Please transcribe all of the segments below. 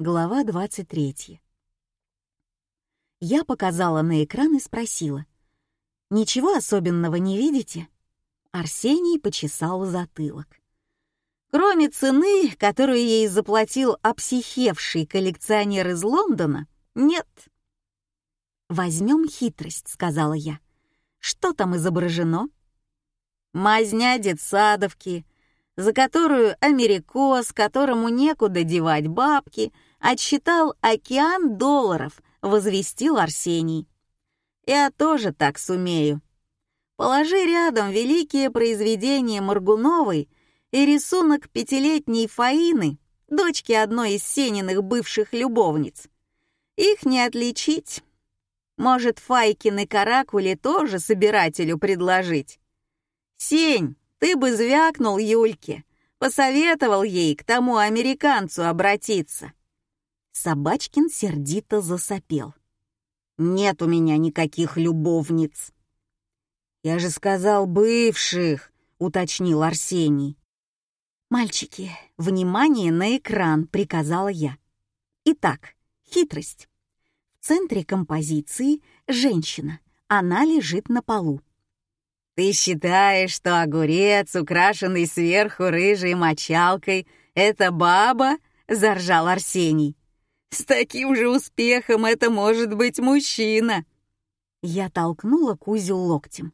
Глава 23. Я показала на экран и спросила. «Ничего особенного не видите?» Арсений почесал затылок. Кроме цены, которую ей заплатил обсихевший коллекционер из Лондона, нет. «Возьмем хитрость», — сказала я. «Что там изображено?» «Мазня детсадовки, за которую америкос, которому некуда девать бабки, отсчитал океан долларов, возвестил Арсений. Я тоже так сумею. Положи рядом великие произведения Маргуновой и рисунок пятилетней Фаины, дочки одной из Сениных бывших любовниц. Их не отличить. Может, Файкины каракули тоже собирателю предложить? Сень, ты бы звякнул Юльке, посоветовал ей к тому американцу обратиться. Собачкин сердито засопел. «Нет у меня никаких любовниц». «Я же сказал бывших», — уточнил Арсений. «Мальчики, внимание на экран», — приказала я. Итак, хитрость. В центре композиции женщина. Она лежит на полу. «Ты считаешь, что огурец, украшенный сверху рыжей мочалкой, это баба?» — заржал Арсений. «С таким же успехом это может быть мужчина!» Я толкнула Кузю локтем.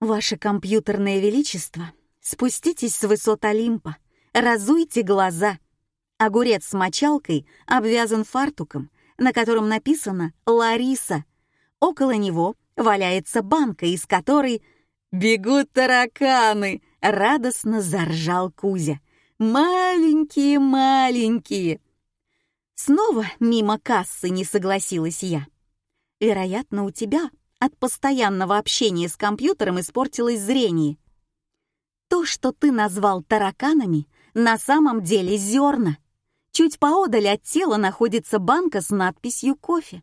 «Ваше компьютерное величество, Спуститесь с высот Олимпа, разуйте глаза. Огурец с мочалкой обвязан фартуком, на котором написано «Лариса». Около него валяется банка, из которой «Бегут тараканы!» — радостно заржал Кузя. «Маленькие-маленькие!» Снова мимо кассы не согласилась я. Вероятно, у тебя от постоянного общения с компьютером испортилось зрение. То, что ты назвал тараканами, на самом деле зерна. Чуть поодаль от тела находится банка с надписью «Кофе».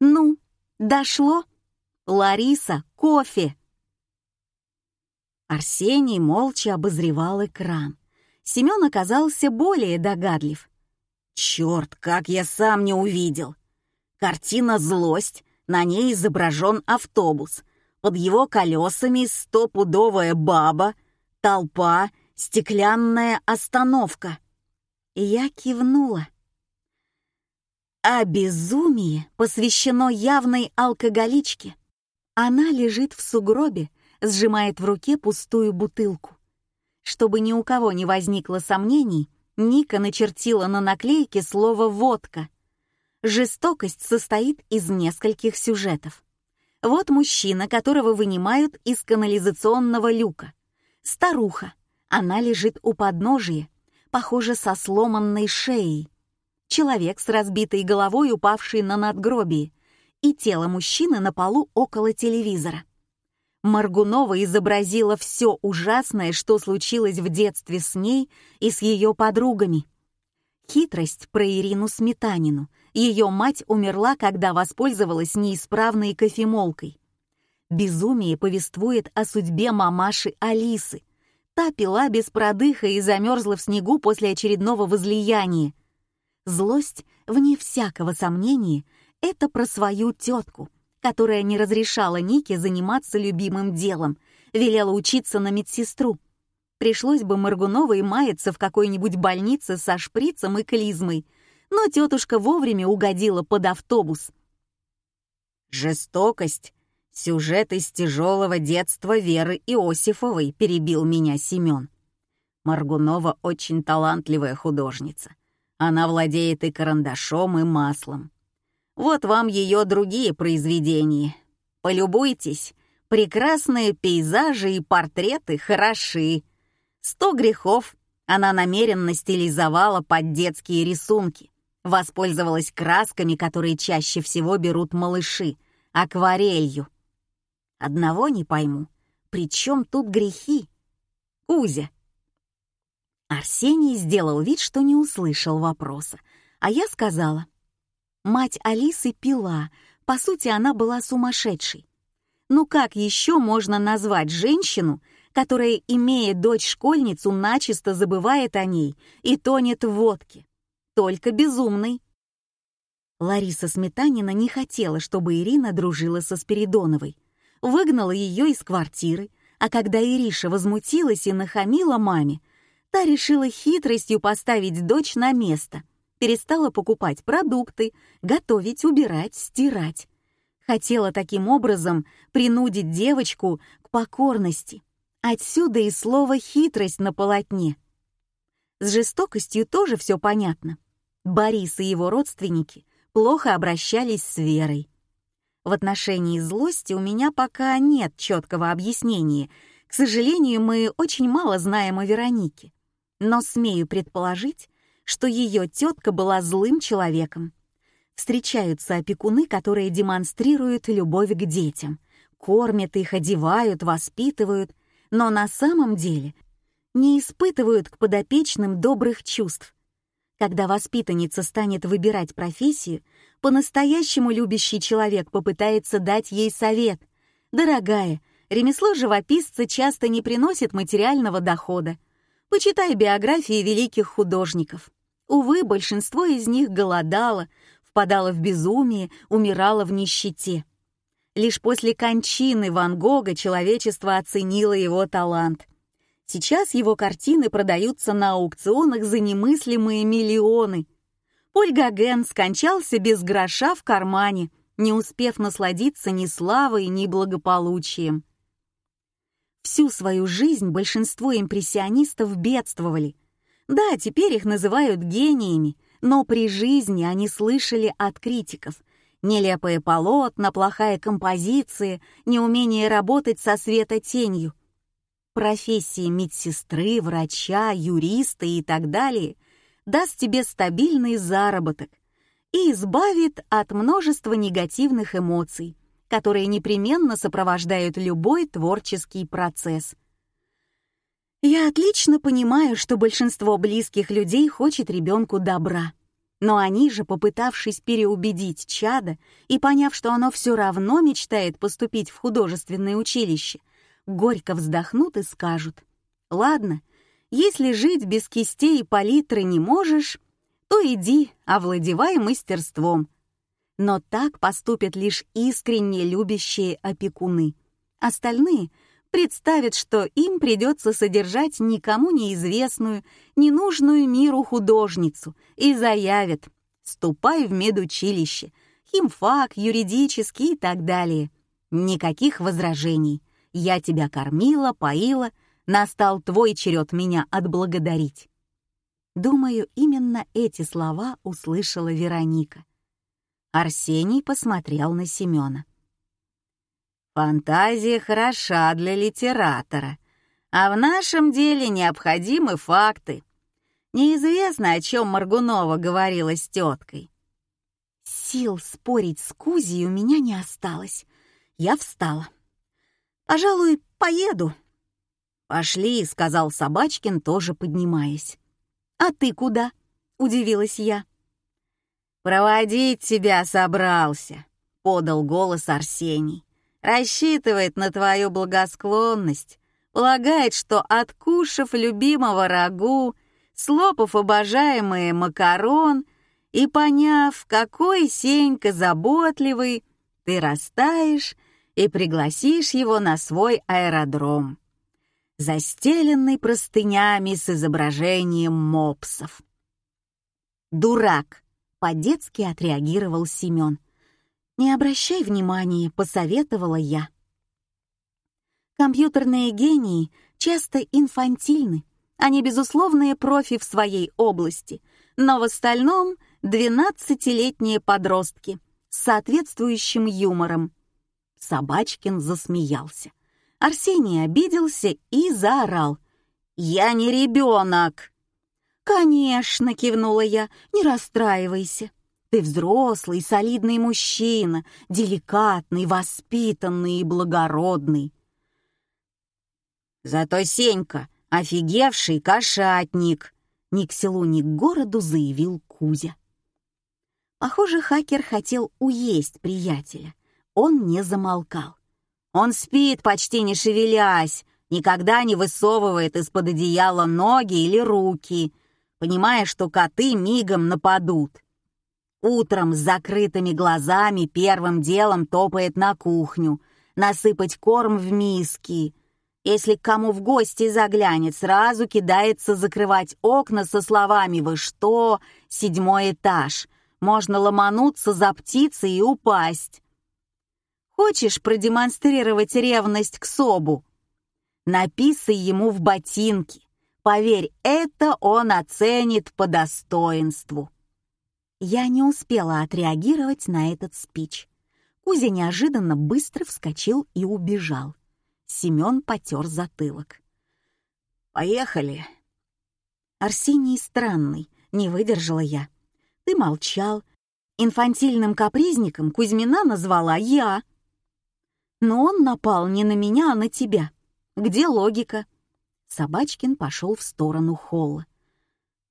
Ну, дошло? Лариса, кофе. Арсений молча обозревал экран. Семен оказался более догадлив. Черт, как я сам не увидел! Картина «Злость», на ней изображен автобус. Под его колесами стопудовая баба — толпа, стеклянная остановка. Я кивнула. А безумие посвящено явной алкоголичке. Она лежит в сугробе, сжимает в руке пустую бутылку. Чтобы ни у кого не возникло сомнений, Ника начертила на наклейке слово «водка». Жестокость состоит из нескольких сюжетов. Вот мужчина, которого вынимают из канализационного люка. Старуха. Она лежит у подножия, похоже, со сломанной шеей. Человек с разбитой головой, упавший на надгробие, и тело мужчины на полу около телевизора. Маргунова изобразила все ужасное, что случилось в детстве с ней и с ее подругами. Хитрость про Ирину Сметанину. Ее мать умерла, когда воспользовалась неисправной кофемолкой. Безумие повествует о судьбе мамаши Алисы. Та пила без продыха и замерзла в снегу после очередного возлияния. Злость, вне всякого сомнения, это про свою тетку, которая не разрешала Нике заниматься любимым делом, велела учиться на медсестру. Пришлось бы Маргуновой маяться в какой-нибудь больнице со шприцем и клизмой, но тетушка вовремя угодила под автобус. «Жестокость Сюжет из тяжелого детства Веры Иосифовой перебил меня Семен. Маргунова очень талантливая художница. Она владеет и карандашом, и маслом. Вот вам ее другие произведения. Полюбуйтесь, прекрасные пейзажи и портреты хороши. Сто грехов она намеренно стилизовала под детские рисунки. Воспользовалась красками, которые чаще всего берут малыши, акварелью. Одного не пойму. При чем тут грехи? Кузя. Арсений сделал вид, что не услышал вопроса, а я сказала. Мать Алисы пила, по сути, она была сумасшедшей. Ну как еще можно назвать женщину, которая, имея дочь-школьницу, начисто забывает о ней и тонет в водке? только безумный. Лариса Сметанина не хотела, чтобы Ирина дружила со Спиридоновой. Выгнала ее из квартиры, а когда Ириша возмутилась и нахамила маме, та решила хитростью поставить дочь на место. Перестала покупать продукты, готовить, убирать, стирать. Хотела таким образом принудить девочку к покорности. Отсюда и слово «хитрость» на полотне. С жестокостью тоже все понятно. Борис и его родственники плохо обращались с Верой. В отношении злости у меня пока нет четкого объяснения. К сожалению, мы очень мало знаем о Веронике. Но смею предположить, что ее тетка была злым человеком. Встречаются опекуны, которые демонстрируют любовь к детям, кормят их, одевают, воспитывают, но на самом деле не испытывают к подопечным добрых чувств, когда воспитанница станет выбирать профессию, по-настоящему любящий человек попытается дать ей совет. «Дорогая, ремесло живописца часто не приносит материального дохода. Почитай биографии великих художников. Увы, большинство из них голодало, впадало в безумие, умирало в нищете. Лишь после кончины Ван Гога человечество оценило его талант. Сейчас его картины продаются на аукционах за немыслимые миллионы. Поль Гоген скончался без гроша в кармане, не успев насладиться ни славой, ни благополучием. Всю свою жизнь большинство импрессионистов бедствовали. Да, теперь их называют гениями, но при жизни они слышали от критиков нелепые полотна, плохая композиция, неумение работать со светотенью профессии медсестры, врача, юриста и так далее даст тебе стабильный заработок и избавит от множества негативных эмоций, которые непременно сопровождают любой творческий процесс. Я отлично понимаю, что большинство близких людей хочет ребенку добра, но они же, попытавшись переубедить чада и поняв, что оно все равно мечтает поступить в художественное училище, горько вздохнут и скажут, «Ладно, если жить без кистей и палитры не можешь, то иди, овладевай мастерством». Но так поступят лишь искренне любящие опекуны. Остальные представят, что им придется содержать никому неизвестную, ненужную миру художницу и заявят «Ступай в медучилище», химфак, юридический и так далее. Никаких возражений. Я тебя кормила, поила, настал твой черед меня отблагодарить. Думаю, именно эти слова услышала Вероника. Арсений посмотрел на Семена. Фантазия хороша для литератора, а в нашем деле необходимы факты. Неизвестно, о чем Маргунова говорила с теткой. Сил спорить с Кузей у меня не осталось. Я встала. Пожалуй, поеду». «Пошли», — сказал Собачкин, тоже поднимаясь. «А ты куда?» — удивилась я. «Проводить тебя собрался», — подал голос Арсений. «Рассчитывает на твою благосклонность, полагает, что, откушав любимого рагу, слопав обожаемый макарон и поняв, какой Сенька заботливый, ты растаешь и пригласишь его на свой аэродром, застеленный простынями с изображением мопсов. «Дурак!» — по-детски отреагировал Семен. «Не обращай внимания», — посоветовала я. Компьютерные гении часто инфантильны. Они безусловные профи в своей области, но в остальном — двенадцатилетние подростки с соответствующим юмором, Собачкин засмеялся. Арсений обиделся и заорал. «Я не ребенок!» «Конечно!» — кивнула я. «Не расстраивайся. Ты взрослый, солидный мужчина, деликатный, воспитанный и благородный». «Зато Сенька — офигевший кошатник!» Ни к селу, ни к городу заявил Кузя. Похоже, хакер хотел уесть приятеля он не замолкал. Он спит, почти не шевелясь, никогда не высовывает из-под одеяла ноги или руки. понимая, что коты мигом нападут. Утром с закрытыми глазами первым делом топает на кухню, насыпать корм в миски. Если к кому в гости заглянет, сразу кидается закрывать окна со словами «Вы что? Седьмой этаж. Можно ломануться за птицей и упасть». Хочешь продемонстрировать ревность к Собу? Написай ему в ботинки. Поверь, это он оценит по достоинству. Я не успела отреагировать на этот спич. Кузя неожиданно быстро вскочил и убежал. Семен потер затылок. «Поехали». «Арсений странный», — не выдержала я. «Ты молчал. Инфантильным капризником Кузьмина назвала я. Но он напал не на меня, а на тебя. Где логика?» Собачкин пошел в сторону холла.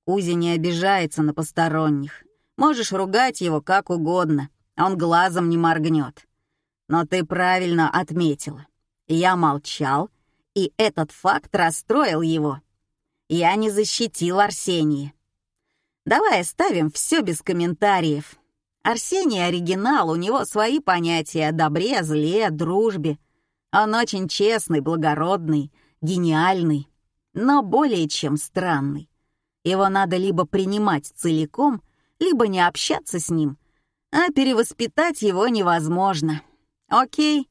«Кузя не обижается на посторонних. Можешь ругать его как угодно, он глазом не моргнет. Но ты правильно отметила. Я молчал, и этот факт расстроил его. Я не защитил Арсения. Давай оставим все без комментариев. Арсений оригинал, у него свои понятия о добре, зле, дружбе. Он очень честный, благородный, гениальный, но более чем странный. Его надо либо принимать целиком, либо не общаться с ним, а перевоспитать его невозможно. Окей?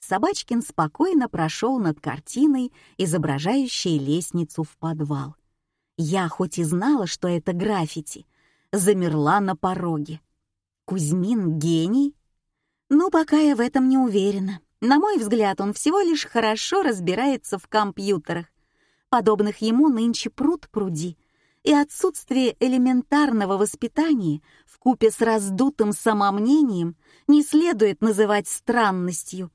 Собачкин спокойно прошел над картиной, изображающей лестницу в подвал. Я хоть и знала, что это граффити, замерла на пороге. Кузьмин гений? Ну, пока я в этом не уверена. На мой взгляд, он всего лишь хорошо разбирается в компьютерах. Подобных ему нынче пруд пруди. И отсутствие элементарного воспитания в купе с раздутым самомнением не следует называть странностью.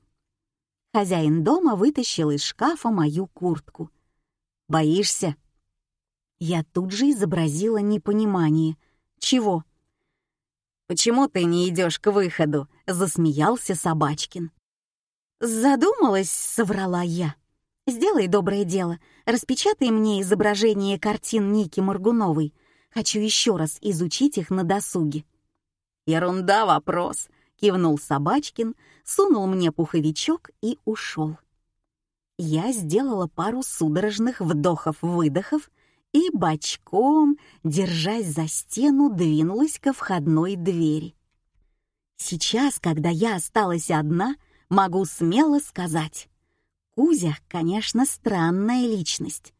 Хозяин дома вытащил из шкафа мою куртку. «Боишься?» Я тут же изобразила непонимание. «Чего?» «Почему ты не идешь к выходу?» — засмеялся Собачкин. «Задумалась», — соврала я. «Сделай доброе дело, распечатай мне изображение картин Ники Моргуновой. Хочу еще раз изучить их на досуге». «Ерунда вопрос», — кивнул Собачкин, сунул мне пуховичок и ушел. Я сделала пару судорожных вдохов-выдохов и бочком, держась за стену, двинулась ко входной двери. Сейчас, когда я осталась одна, могу смело сказать. Кузя, конечно, странная личность,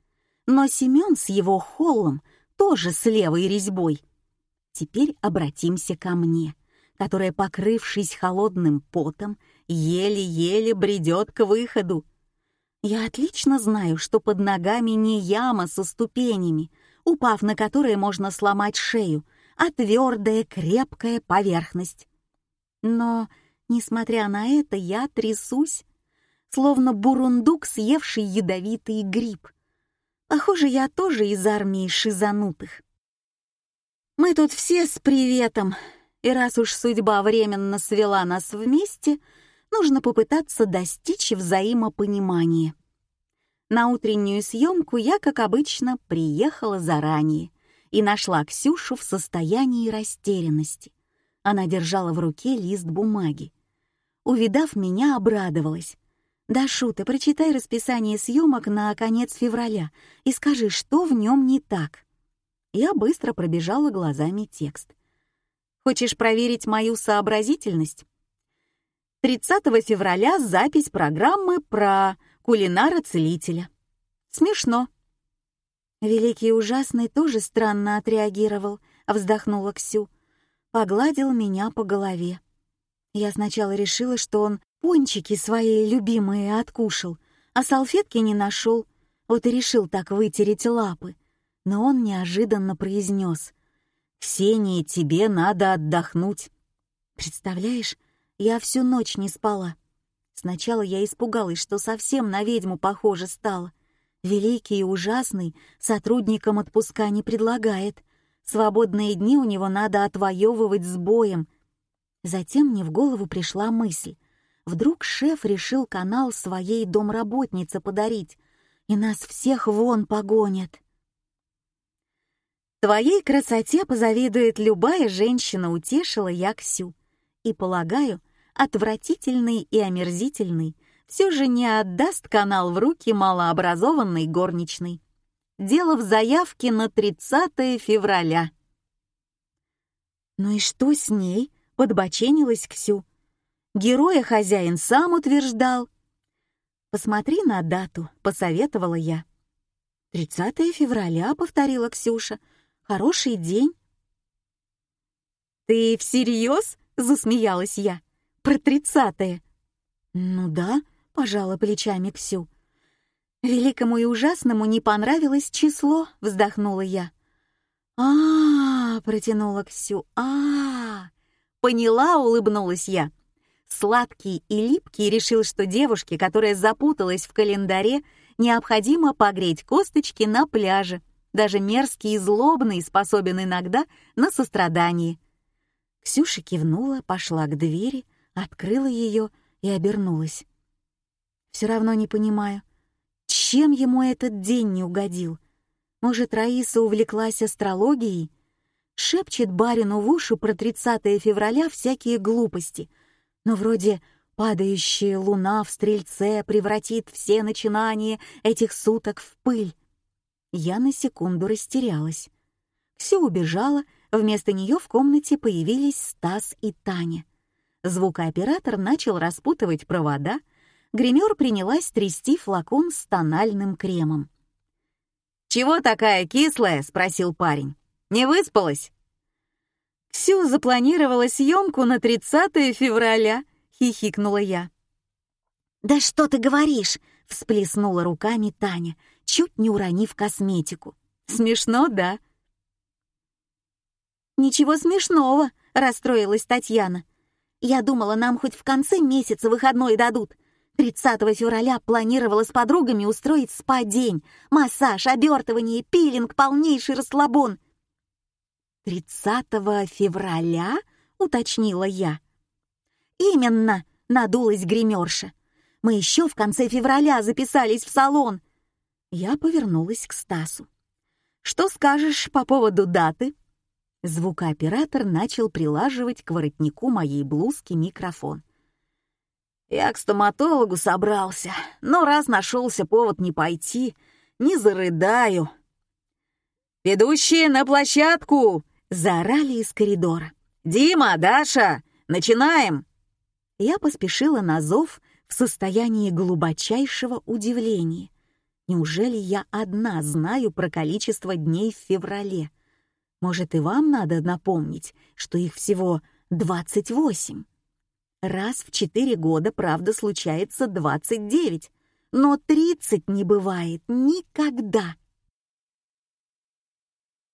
но Семен с его холлом тоже с левой резьбой. Теперь обратимся ко мне, которая, покрывшись холодным потом, еле-еле бредет к выходу. Я отлично знаю, что под ногами не яма со ступенями, упав на которые можно сломать шею, а твердая, крепкая поверхность. Но, несмотря на это, я трясусь, словно бурундук, съевший ядовитый гриб. Похоже, я тоже из армии шизанутых. Мы тут все с приветом, и раз уж судьба временно свела нас вместе — нужно попытаться достичь взаимопонимания. На утреннюю съемку я, как обычно, приехала заранее и нашла Ксюшу в состоянии растерянности. Она держала в руке лист бумаги. Увидав меня, обрадовалась. «Дашу, ты прочитай расписание съемок на конец февраля и скажи, что в нем не так». Я быстро пробежала глазами текст. «Хочешь проверить мою сообразительность?» 30 февраля запись программы про кулинара-целителя. Смешно. Великий ужасный тоже странно отреагировал, вздохнула Ксю. Погладил меня по голове. Я сначала решила, что он пончики свои любимые откушал, а салфетки не нашел. Вот и решил так вытереть лапы. Но он неожиданно произнес. «Ксения, тебе надо отдохнуть». Представляешь, я всю ночь не спала. Сначала я испугалась, что совсем на ведьму похоже стало. Великий и ужасный сотрудникам отпуска не предлагает. Свободные дни у него надо отвоевывать с боем. Затем мне в голову пришла мысль. Вдруг шеф решил канал своей домработнице подарить, и нас всех вон погонят. Твоей красоте позавидует любая женщина, утешила я Ксю. И, полагаю, отвратительный и омерзительный все же не отдаст канал в руки малообразованной горничной. Дело в заявке на 30 февраля. «Ну и что с ней?» — подбоченилась Ксю. «Героя хозяин сам утверждал». «Посмотри на дату», — посоветовала я. «30 февраля», — повторила Ксюша. «Хороший день». «Ты всерьез?» — засмеялась я. «Про тридцатое». «Ну да», — пожала плечами Ксю. «Великому и ужасному не понравилось число», — вздохнула я. а, -а, -а протянула Ксю. а, -а, -а «Поняла», — улыбнулась я. Сладкий и липкий решил, что девушке, которая запуталась в календаре, необходимо погреть косточки на пляже. Даже мерзкий и злобный способен иногда на сострадание. Ксюша кивнула, пошла к двери, открыла ее и обернулась. «Все равно не понимаю, чем ему этот день не угодил? Может, Раиса увлеклась астрологией? Шепчет барину в уши про 30 февраля всякие глупости. Но вроде падающая луна в стрельце превратит все начинания этих суток в пыль. Я на секунду растерялась. Все убежала, вместо нее в комнате появились Стас и Таня. Звукооператор начал распутывать провода — гример принялась трясти флакон с тональным кремом. «Чего такая кислая?» — спросил парень. «Не выспалась?» «Ксю запланировала съемку на 30 февраля», — хихикнула я. «Да что ты говоришь?» — всплеснула руками Таня, чуть не уронив косметику. «Смешно, да?» «Ничего смешного», — расстроилась Татьяна. «Я думала, нам хоть в конце месяца выходной дадут, 30 февраля планировала с подругами устроить спа-день, массаж, обертывание, пилинг, полнейший расслабон. «30 февраля?» — уточнила я. «Именно!» — надулась гримерша. «Мы еще в конце февраля записались в салон!» Я повернулась к Стасу. «Что скажешь по поводу даты?» Звукооператор начал прилаживать к воротнику моей блузки микрофон. Я к стоматологу собрался, но раз нашелся повод не пойти, не зарыдаю. «Ведущие на площадку!» — заорали из коридора. «Дима, Даша, начинаем!» Я поспешила на зов в состоянии глубочайшего удивления. Неужели я одна знаю про количество дней в феврале? Может, и вам надо напомнить, что их всего двадцать восемь? Раз в четыре года, правда, случается 29, но 30 не бывает никогда.